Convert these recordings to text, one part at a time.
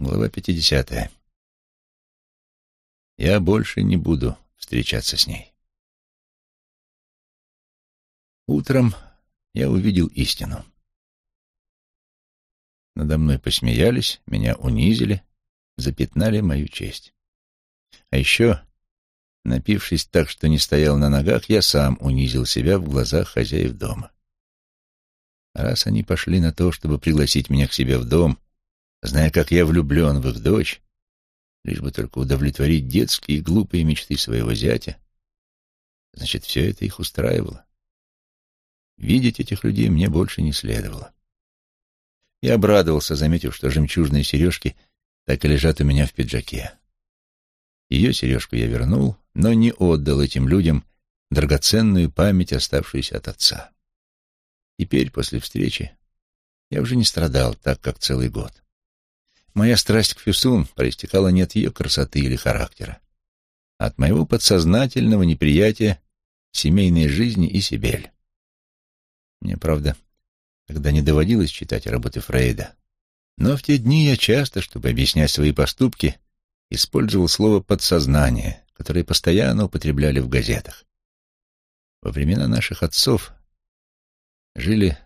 Глава 50. Я больше не буду встречаться с ней. Утром я увидел истину. Надо мной посмеялись, меня унизили, запятнали мою честь. А еще, напившись так, что не стоял на ногах, я сам унизил себя в глазах хозяев дома. Раз они пошли на то, чтобы пригласить меня к себе в дом, зная, как я влюблен в их дочь, лишь бы только удовлетворить детские и глупые мечты своего зятя, значит, все это их устраивало. Видеть этих людей мне больше не следовало. Я обрадовался, заметив, что жемчужные сережки так и лежат у меня в пиджаке. Ее сережку я вернул, но не отдал этим людям драгоценную память, оставшуюся от отца. Теперь, после встречи, я уже не страдал так, как целый год. Моя страсть к Фюсун проистекала не от ее красоты или характера, а от моего подсознательного неприятия семейной жизни и Сибель. Мне, правда, тогда не доводилось читать работы Фрейда, но в те дни я часто, чтобы объяснять свои поступки, использовал слово «подсознание», которое постоянно употребляли в газетах. Во времена наших отцов жили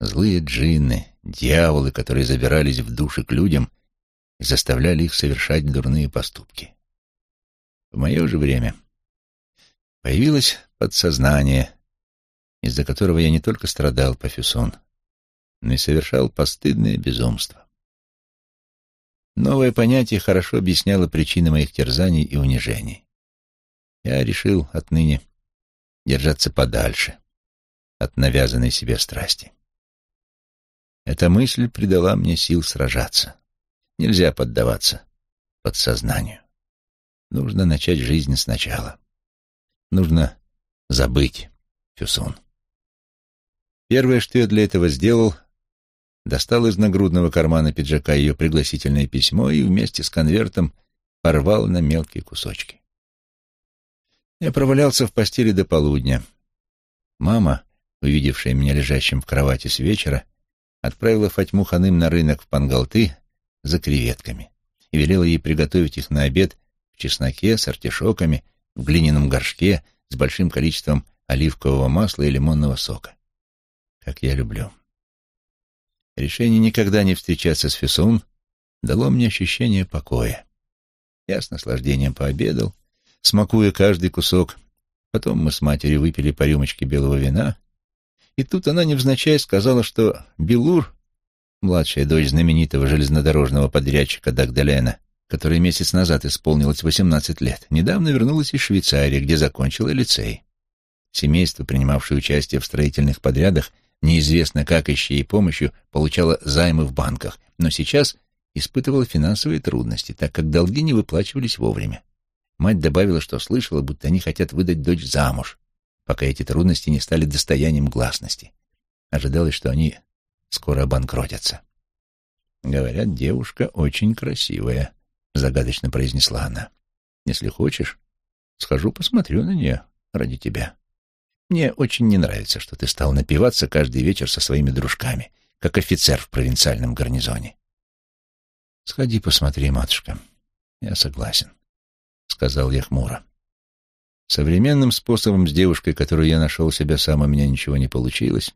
злые джинны, дьяволы, которые забирались в души к людям и заставляли их совершать дурные поступки. В мое же время появилось подсознание, из-за которого я не только страдал по фюсон, но и совершал постыдное безумство. Новое понятие хорошо объясняло причины моих терзаний и унижений. Я решил отныне держаться подальше от навязанной себе страсти. Эта мысль придала мне сил сражаться. Нельзя поддаваться подсознанию. Нужно начать жизнь сначала. Нужно забыть Фюсун. Первое, что я для этого сделал, достал из нагрудного кармана пиджака ее пригласительное письмо и вместе с конвертом порвал на мелкие кусочки. Я провалялся в постели до полудня. Мама, увидевшая меня лежащим в кровати с вечера, отправила Фатьму Ханым на рынок в Пангалты за креветками и велела ей приготовить их на обед в чесноке с артишоками, в глиняном горшке с большим количеством оливкового масла и лимонного сока. Как я люблю. Решение никогда не встречаться с Фесун дало мне ощущение покоя. Я с наслаждением пообедал, смакуя каждый кусок. Потом мы с матерью выпили по рюмочке белого вина и тут она невзначай сказала, что Белур, младшая дочь знаменитого железнодорожного подрядчика Дагдалена, которой месяц назад исполнилось 18 лет, недавно вернулась из Швейцарии, где закончила лицей. Семейство, принимавшее участие в строительных подрядах, неизвестно как ища ей помощью, получало займы в банках, но сейчас испытывало финансовые трудности, так как долги не выплачивались вовремя. Мать добавила, что слышала, будто они хотят выдать дочь замуж, пока эти трудности не стали достоянием гласности. Ожидалось, что они скоро обанкротятся. «Говорят, девушка очень красивая», — загадочно произнесла она. «Если хочешь, схожу посмотрю на нее ради тебя. Мне очень не нравится, что ты стал напиваться каждый вечер со своими дружками, как офицер в провинциальном гарнизоне». «Сходи посмотри, матушка. Я согласен», — сказал я хмуро. Современным способом с девушкой, которую я нашел себя сам, у меня ничего не получилось.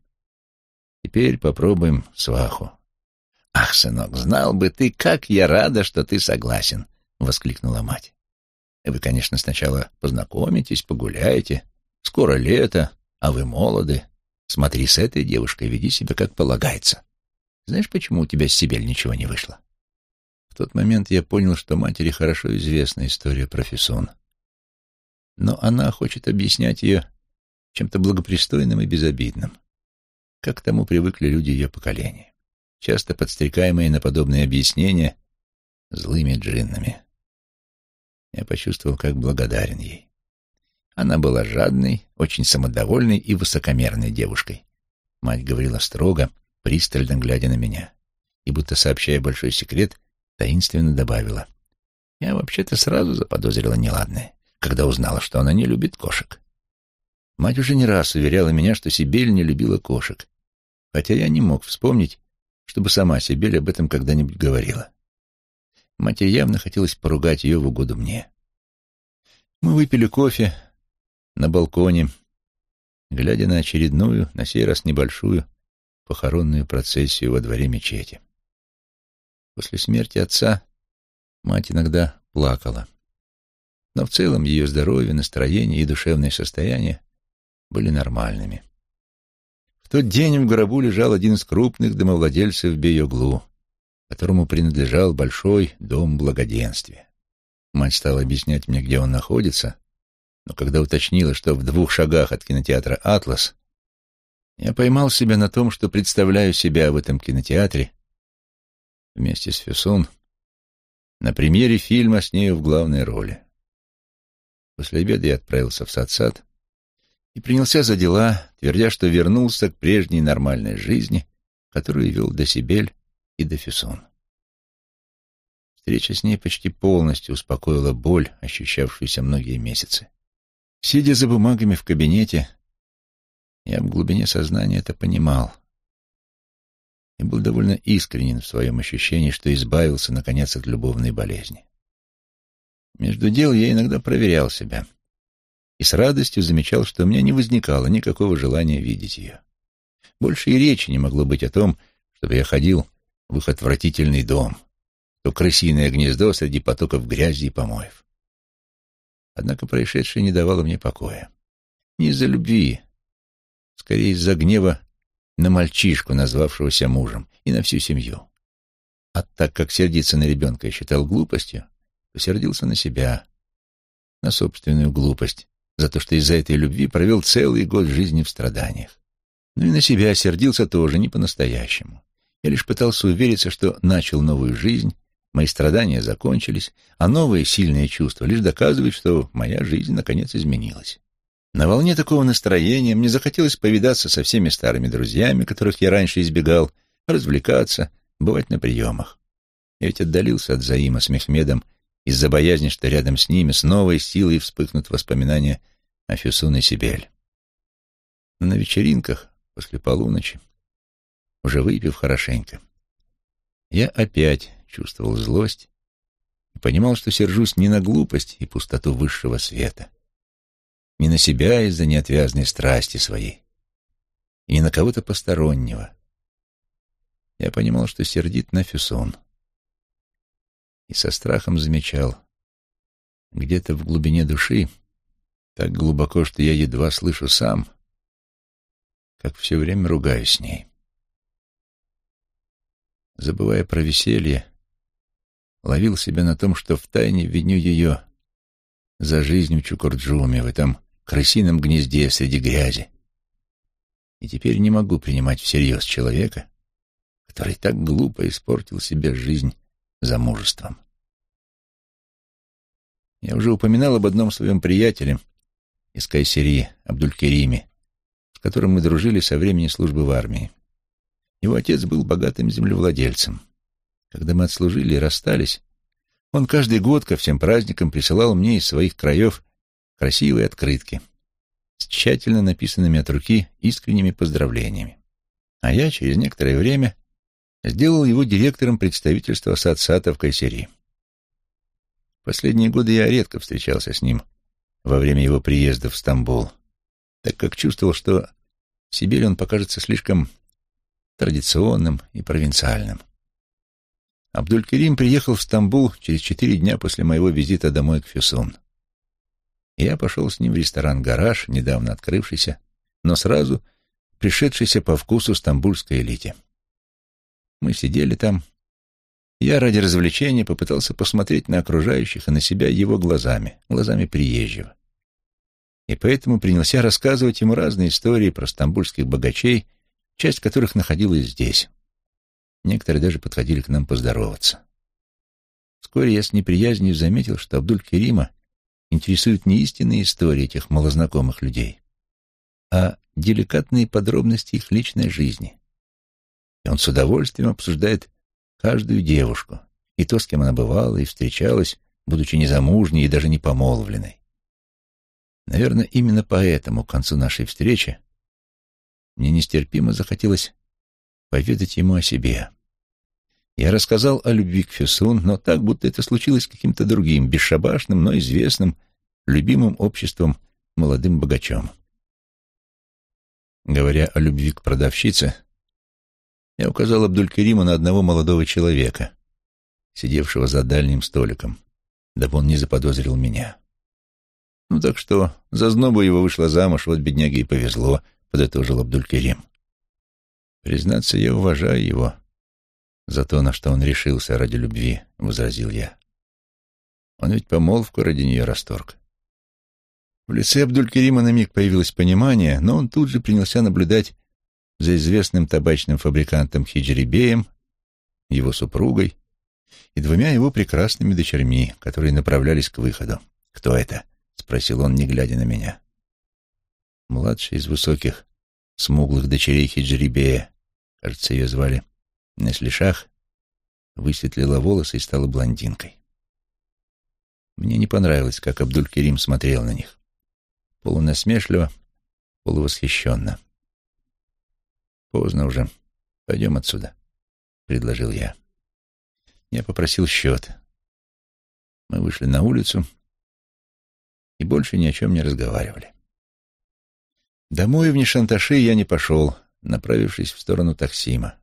Теперь попробуем сваху. — Ах, сынок, знал бы ты, как я рада, что ты согласен, — воскликнула мать. — Вы, конечно, сначала познакомитесь, погуляете. Скоро лето, а вы молоды. Смотри с этой девушкой, веди себя как полагается. Знаешь, почему у тебя с Сибель ничего не вышло? В тот момент я понял, что матери хорошо известна история про Фессон но она хочет объяснять ее чем-то благопристойным и безобидным, как к тому привыкли люди ее поколения, часто подстрекаемые на подобные объяснения злыми джиннами. Я почувствовал, как благодарен ей. Она была жадной, очень самодовольной и высокомерной девушкой. Мать говорила строго, пристально глядя на меня, и, будто сообщая большой секрет, таинственно добавила. Я вообще-то сразу заподозрила неладное когда узнала, что она не любит кошек. Мать уже не раз уверяла меня, что Сибель не любила кошек, хотя я не мог вспомнить, чтобы сама Сибель об этом когда-нибудь говорила. Матери явно хотелось поругать ее в угоду мне. Мы выпили кофе на балконе, глядя на очередную, на сей раз небольшую, похоронную процессию во дворе мечети. После смерти отца мать иногда плакала. Но в целом ее здоровье, настроение и душевное состояние были нормальными. В тот день в гробу лежал один из крупных домовладельцев Бейоглу, которому принадлежал большой дом благоденствия. Мать стала объяснять мне, где он находится, но когда уточнила, что в двух шагах от кинотеатра «Атлас», я поймал себя на том, что представляю себя в этом кинотеатре вместе с Фюсон на премьере фильма с нею в главной роли. После обеда я отправился в сад-сад и принялся за дела, твердя, что вернулся к прежней нормальной жизни, которую вел до Сибель и до Фюсон. Встреча с ней почти полностью успокоила боль, ощущавшуюся многие месяцы. Сидя за бумагами в кабинете, я в глубине сознания это понимал и был довольно искренен в своем ощущении, что избавился, наконец, от любовной болезни. Между дел я иногда проверял себя и с радостью замечал, что у меня не возникало никакого желания видеть ее. Больше и речи не могло быть о том, чтобы я ходил в их отвратительный дом, то крысиное гнездо среди потоков грязи и помоев. Однако происшедшее не давало мне покоя. Не из-за любви, скорее из-за гнева на мальчишку, назвавшегося мужем, и на всю семью. А так как сердиться на ребенка я считал глупостью, то сердился на себя, на собственную глупость, за то, что из-за этой любви провел целый год жизни в страданиях. Ну и на себя сердился тоже, не по-настоящему. Я лишь пытался увериться, что начал новую жизнь, мои страдания закончились, а новые сильные чувства лишь доказывают, что моя жизнь наконец изменилась. На волне такого настроения мне захотелось повидаться со всеми старыми друзьями, которых я раньше избегал, развлекаться, бывать на приемах. Я ведь отдалился от Заима с Мехмедом из-за боязни, что рядом с ними с новой силой вспыхнут воспоминания о Фюсун и Сибель. Но на вечеринках после полуночи, уже выпив хорошенько, я опять чувствовал злость и понимал, что сержусь не на глупость и пустоту высшего света, не на себя из-за неотвязной страсти своей, и не на кого-то постороннего. Я понимал, что сердит на Фюсон, и со страхом замечал, где-то в глубине души, так глубоко, что я едва слышу сам, как все время ругаюсь с ней. Забывая про веселье, ловил себя на том, что втайне виню ее за жизнь в Чукурджуме, в этом крысином гнезде среди грязи. И теперь не могу принимать всерьез человека, который так глупо испортил себе жизнь замужеством. Я уже упоминал об одном своем приятеле из Кайсерии, Абдулькериме, с которым мы дружили со времени службы в армии. Его отец был богатым землевладельцем. Когда мы отслужили и расстались, он каждый год ко всем праздникам присылал мне из своих краев красивые открытки с тщательно написанными от руки искренними поздравлениями. А я через некоторое время сделал его директором представительства Садсата в Кайсери. Последние годы я редко встречался с ним во время его приезда в Стамбул, так как чувствовал, что в Сибири он покажется слишком традиционным и провинциальным. Абдуль-Керим приехал в Стамбул через четыре дня после моего визита домой к Фюсун я пошел с ним в ресторан «Гараж», недавно открывшийся, но сразу пришедшийся по вкусу стамбульской элите. Мы сидели там. Я ради развлечения попытался посмотреть на окружающих и на себя его глазами, глазами приезжего. И поэтому принялся рассказывать ему разные истории про стамбульских богачей, часть которых находилась здесь. Некоторые даже подходили к нам поздороваться. Вскоре я с неприязнью заметил, что Абдуль-Керима интересуют не истинные истории этих малознакомых людей, а деликатные подробности их личной жизни. И он с удовольствием обсуждает каждую девушку, и то, с кем она бывала и встречалась, будучи незамужней и даже не помолвленной. Наверное, именно поэтому к концу нашей встречи мне нестерпимо захотелось поведать ему о себе. Я рассказал о любви к Фюсун, но так, будто это случилось каким-то другим, бесшабашным, но известным, любимым обществом молодым богачом. Говоря о любви к продавщице, я указал Абдулькериму на одного молодого человека, сидевшего за дальним столиком, дабы он не заподозрил меня. Ну так что, за знобу его вышла замуж, вот бедняге и повезло, подытожил Абдулькерим. Признаться, я уважаю его за то, на что он решился ради любви, возразил я. Он ведь помолвку ради нее расторг. В лице Абдулькерима на миг появилось понимание, но он тут же принялся наблюдать за известным табачным фабрикантом Хиджрибеем, его супругой и двумя его прекрасными дочерьми, которые направлялись к выходу. «Кто это?» — спросил он, не глядя на меня. Младшая из высоких, смуглых дочерей Хиджрибея, кажется, ее звали Неслишах, высветлила волосы и стала блондинкой. Мне не понравилось, как Абдуль-Керим смотрел на них полунасмешливо, полувосхищенно. «Поздно уже. Пойдем отсюда», — предложил я. Я попросил счет. Мы вышли на улицу и больше ни о чем не разговаривали. Домой в Нишанташи я не пошел, направившись в сторону Таксима.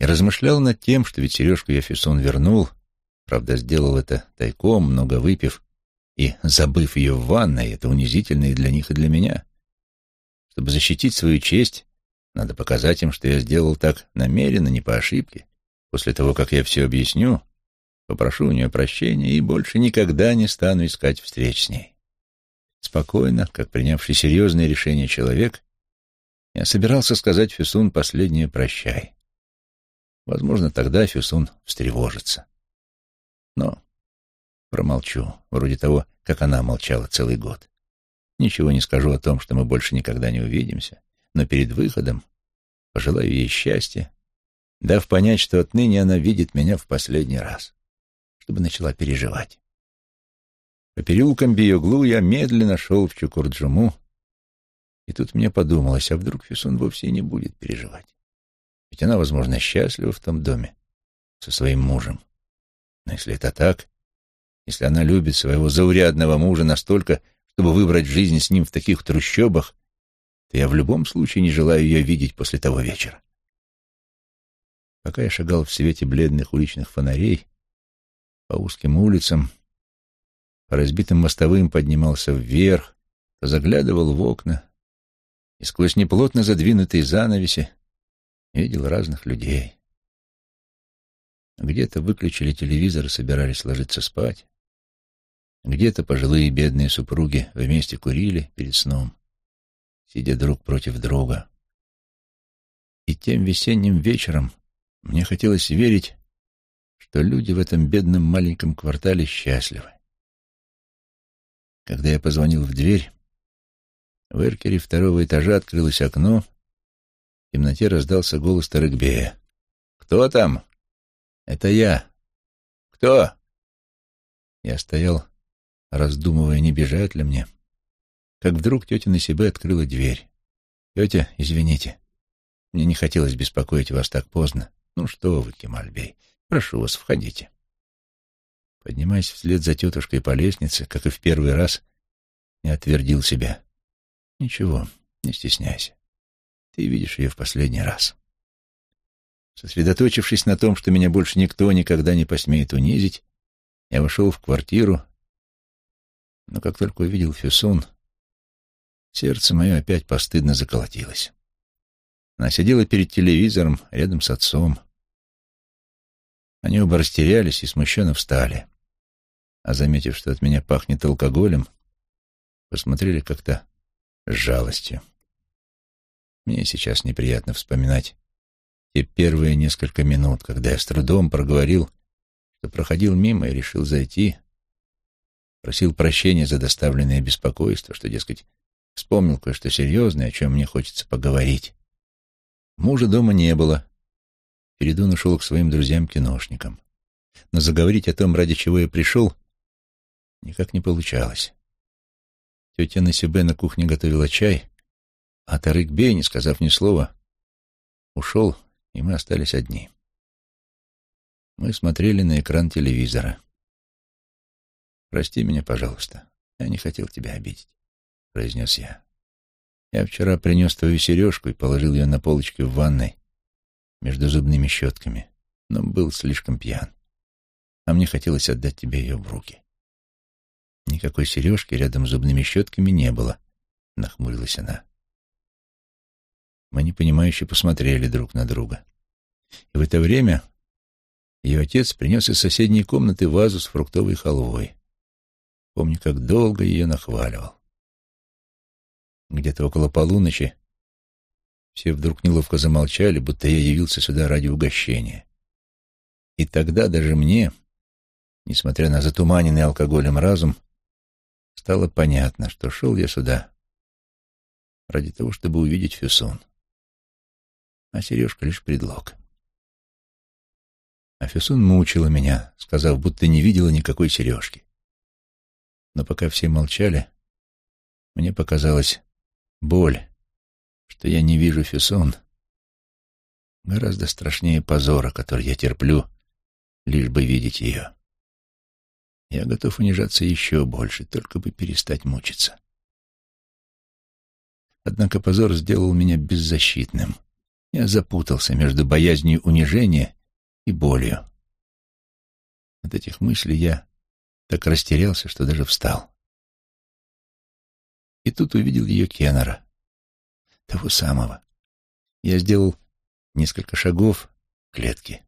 И размышлял над тем, что ведь сережку я Фессон вернул, правда, сделал это тайком, много выпив, и забыв ее в ванной, это унизительно и для них, и для меня. Чтобы защитить свою честь, надо показать им, что я сделал так намеренно, не по ошибке. После того, как я все объясню, попрошу у нее прощения и больше никогда не стану искать встреч с ней. Спокойно, как принявший серьезное решение человек, я собирался сказать Фюсун последнее «прощай». Возможно, тогда Фюсун встревожится. Но Промолчу, вроде того, как она молчала целый год. Ничего не скажу о том, что мы больше никогда не увидимся, но перед выходом пожелаю ей счастья, дав понять, что отныне она видит меня в последний раз, чтобы начала переживать. По переулкам Биоглу я медленно шел в Чукурджуму, и тут мне подумалось, а вдруг Фисун вовсе не будет переживать? Ведь она, возможно, счастлива в том доме со своим мужем. Но если это так, если она любит своего заурядного мужа настолько, чтобы выбрать жизнь с ним в таких трущобах, то я в любом случае не желаю ее видеть после того вечера. Пока я шагал в свете бледных уличных фонарей, по узким улицам, по разбитым мостовым поднимался вверх, заглядывал в окна и сквозь неплотно задвинутые занавеси видел разных людей. Где-то выключили телевизор и собирались ложиться спать. Где-то пожилые бедные супруги вместе курили перед сном, сидя друг против друга. И тем весенним вечером мне хотелось верить, что люди в этом бедном маленьком квартале счастливы. Когда я позвонил в дверь, в эркере второго этажа открылось окно, в темноте раздался голос Тарыгбея. «Кто там?» «Это я». «Кто?» Я стоял раздумывая, не бежать ли мне, как вдруг тетя на себе открыла дверь. «Тетя, извините, мне не хотелось беспокоить вас так поздно. Ну что вы, Кемальбей, прошу вас, входите». Поднимаясь вслед за тетушкой по лестнице, как и в первый раз, я отвердил себя. «Ничего, не стесняйся. Ты видишь ее в последний раз». Сосредоточившись на том, что меня больше никто никогда не посмеет унизить, я вошел в квартиру но как только увидел Фюсон, сердце мое опять постыдно заколотилось. Она сидела перед телевизором рядом с отцом. Они оба растерялись и смущенно встали, а, заметив, что от меня пахнет алкоголем, посмотрели как-то с жалостью. Мне сейчас неприятно вспоминать те первые несколько минут, когда я с трудом проговорил, что проходил мимо и решил зайти, Просил прощения за доставленное беспокойство, что, дескать, вспомнил кое-что серьезное, о чем мне хочется поговорить. Мужа дома не было. Передун ушел к своим друзьям-киношникам. Но заговорить о том, ради чего я пришел, никак не получалось. Тетя Насибе на кухне готовила чай, а Тарык Бей, не сказав ни слова, ушел, и мы остались одни. Мы смотрели на экран телевизора. «Прости меня, пожалуйста. Я не хотел тебя обидеть», — произнес я. «Я вчера принес твою сережку и положил ее на полочке в ванной между зубными щетками, но был слишком пьян, а мне хотелось отдать тебе ее в руки». «Никакой сережки рядом с зубными щетками не было», — нахмурилась она. Мы непонимающе посмотрели друг на друга. И в это время ее отец принес из соседней комнаты вазу с фруктовой халвой. Помню, как долго ее нахваливал. Где-то около полуночи все вдруг неловко замолчали, будто я явился сюда ради угощения. И тогда даже мне, несмотря на затуманенный алкоголем разум, стало понятно, что шел я сюда ради того, чтобы увидеть Фюсон. А сережка — лишь предлог. А Фюсон мучила меня, сказав, будто не видела никакой сережки. Но пока все молчали, мне показалась боль, что я не вижу Фюсон, гораздо страшнее позора, который я терплю, лишь бы видеть ее. Я готов унижаться еще больше, только бы перестать мучиться. Однако позор сделал меня беззащитным. Я запутался между боязнью унижения и болью. От этих мыслей я так растерялся, что даже встал. И тут увидел ее Кеннера, того самого. Я сделал несколько шагов к клетке.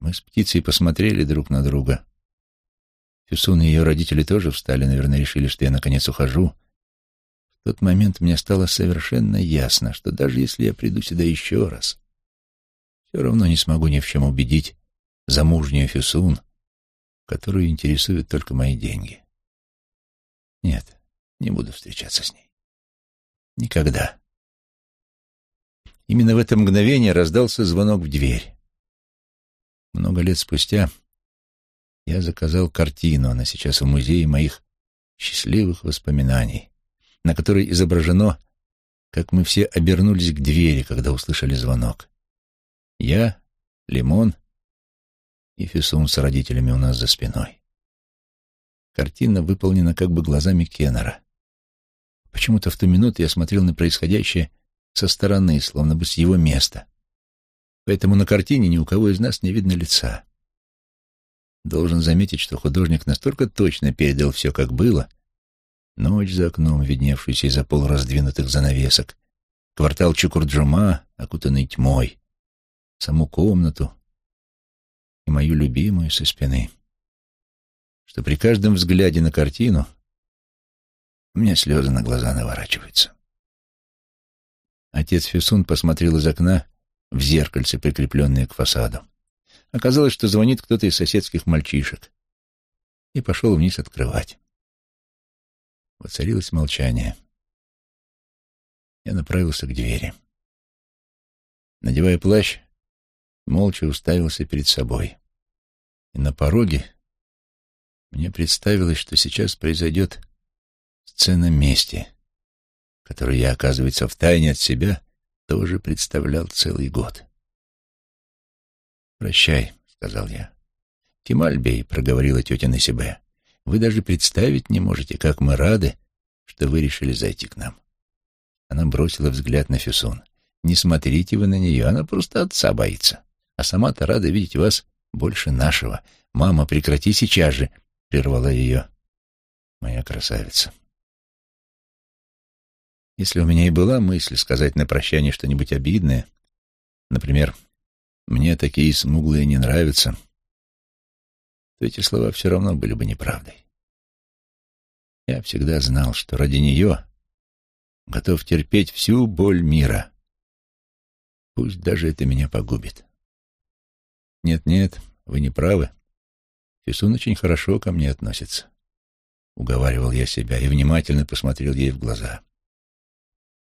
Мы с птицей посмотрели друг на друга. Фюсун и ее родители тоже встали, наверное, решили, что я наконец ухожу. В тот момент мне стало совершенно ясно, что даже если я приду сюда еще раз, все равно не смогу ни в чем убедить замужнюю Фюсун, которую интересуют только мои деньги. Нет, не буду встречаться с ней. Никогда. Именно в это мгновение раздался звонок в дверь. Много лет спустя я заказал картину, она сейчас в музее моих счастливых воспоминаний, на которой изображено, как мы все обернулись к двери, когда услышали звонок. Я, Лимон и Фисун с родителями у нас за спиной. Картина выполнена как бы глазами Кеннера. Почему-то в ту минуту я смотрел на происходящее со стороны, словно бы с его места. Поэтому на картине ни у кого из нас не видно лица. Должен заметить, что художник настолько точно передал все, как было. Ночь за окном, видневшуюся из-за полураздвинутых занавесок, квартал Чукурджума, окутанный тьмой, саму комнату и мою любимую со спины. Что при каждом взгляде на картину у меня слезы на глаза наворачиваются. Отец Фюсун посмотрел из окна в зеркальце, прикрепленное к фасаду. Оказалось, что звонит кто-то из соседских мальчишек, и пошел вниз открывать. Воцарилось молчание. Я направился к двери. Надевая плащ, молча уставился перед собой. И на пороге мне представилось, что сейчас произойдет сцена мести, которую я, оказывается, втайне от себя тоже представлял целый год. «Прощай», — сказал я. «Кемальбей», — проговорила тетя Насибе, — «вы даже представить не можете, как мы рады, что вы решили зайти к нам». Она бросила взгляд на Фюсун. «Не смотрите вы на нее, она просто отца боится а сама-то рада видеть вас больше нашего. Мама, прекрати сейчас же, — прервала ее моя красавица. Если у меня и была мысль сказать на прощание что-нибудь обидное, например, «мне такие смуглые не нравятся», то эти слова все равно были бы неправдой. Я всегда знал, что ради нее готов терпеть всю боль мира. Пусть даже это меня погубит. «Нет-нет, вы не правы. Фисун очень хорошо ко мне относится», — уговаривал я себя и внимательно посмотрел ей в глаза.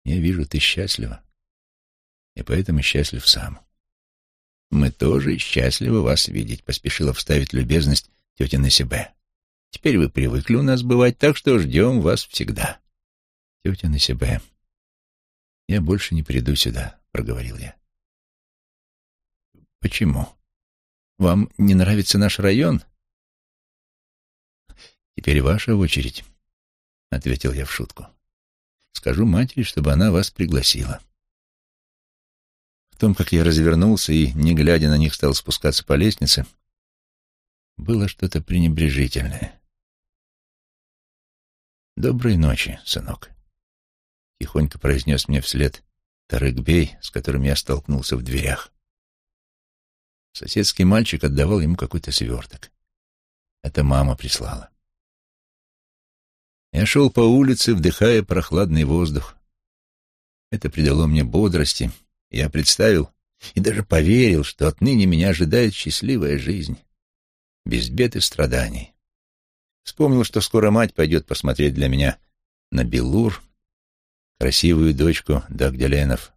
«Я вижу, ты счастлива, и поэтому счастлив сам». «Мы тоже счастливы вас видеть», — поспешила вставить любезность тетя на себя. «Теперь вы привыкли у нас бывать, так что ждем вас всегда». «Тетя на себя, я больше не приду сюда», — проговорил я. «Почему?» Вам не нравится наш район? Теперь ваша очередь, — ответил я в шутку. Скажу матери, чтобы она вас пригласила. В том, как я развернулся и, не глядя на них, стал спускаться по лестнице, было что-то пренебрежительное. «Доброй ночи, сынок», — тихонько произнес мне вслед Тарык-бей, с которым я столкнулся в дверях. Соседский мальчик отдавал ему какой-то сверток. Это мама прислала. Я шел по улице, вдыхая прохладный воздух. Это придало мне бодрости. Я представил и даже поверил, что отныне меня ожидает счастливая жизнь, без бед и страданий. Вспомнил, что скоро мать пойдет посмотреть для меня на Белур, красивую дочку Дагделенов.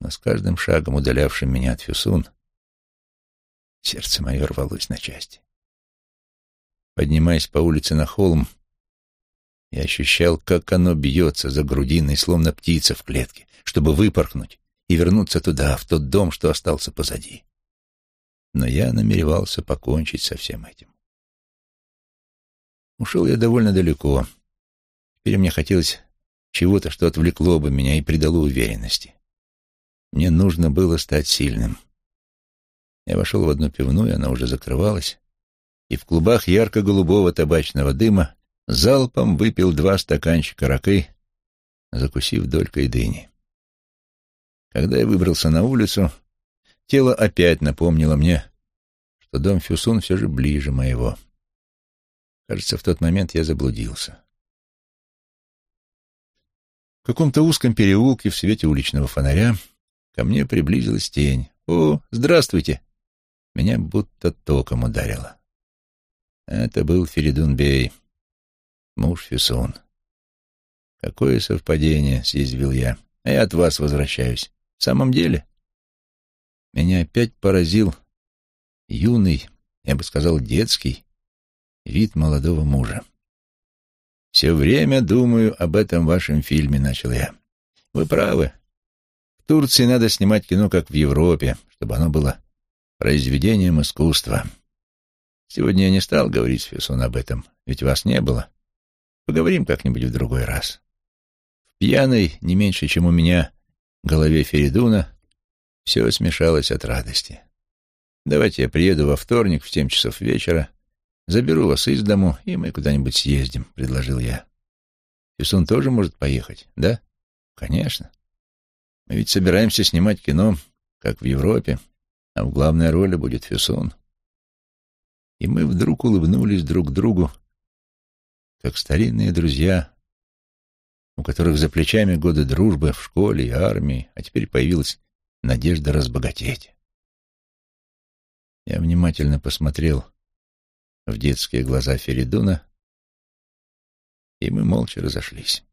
Но с каждым шагом, удалявшим меня от Фюсун, сердце мое рвалось на части. Поднимаясь по улице на холм, я ощущал, как оно бьется за грудиной, словно птица в клетке, чтобы выпорхнуть и вернуться туда, в тот дом, что остался позади. Но я намеревался покончить со всем этим. Ушел я довольно далеко. Теперь мне хотелось чего-то, что отвлекло бы меня и придало уверенности. Мне нужно было стать сильным. Я вошел в одну пивную, она уже закрывалась, и в клубах ярко-голубого табачного дыма залпом выпил два стаканчика ракы, закусив долькой дыни. Когда я выбрался на улицу, тело опять напомнило мне, что дом Фюсун все же ближе моего. Кажется, в тот момент я заблудился. В каком-то узком переулке в свете уличного фонаря ко мне приблизилась тень. «О, здравствуйте!» Меня будто током ударило. Это был Феридун Бей муж Фюсон. Какое совпадение, съязвил я. А я от вас возвращаюсь. В самом деле? Меня опять поразил юный, я бы сказал, детский вид молодого мужа. «Все время думаю об этом вашем фильме», — начал я. «Вы правы. В Турции надо снимать кино, как в Европе, чтобы оно было произведением искусства. Сегодня я не стал говорить с Фессон об этом, ведь вас не было. Поговорим как-нибудь в другой раз. В пьяной, не меньше, чем у меня, голове Феридуна все смешалось от радости. Давайте я приеду во вторник в семь часов вечера, заберу вас из дому, и мы куда-нибудь съездим, — предложил я. Фисун тоже может поехать, да? Конечно. Мы ведь собираемся снимать кино, как в Европе, а в главной роли будет Фисун. И мы вдруг улыбнулись друг другу, как старинные друзья, у которых за плечами годы дружбы в школе и армии, а теперь появилась надежда разбогатеть. Я внимательно посмотрел в детские глаза Феридуна, и мы молча разошлись.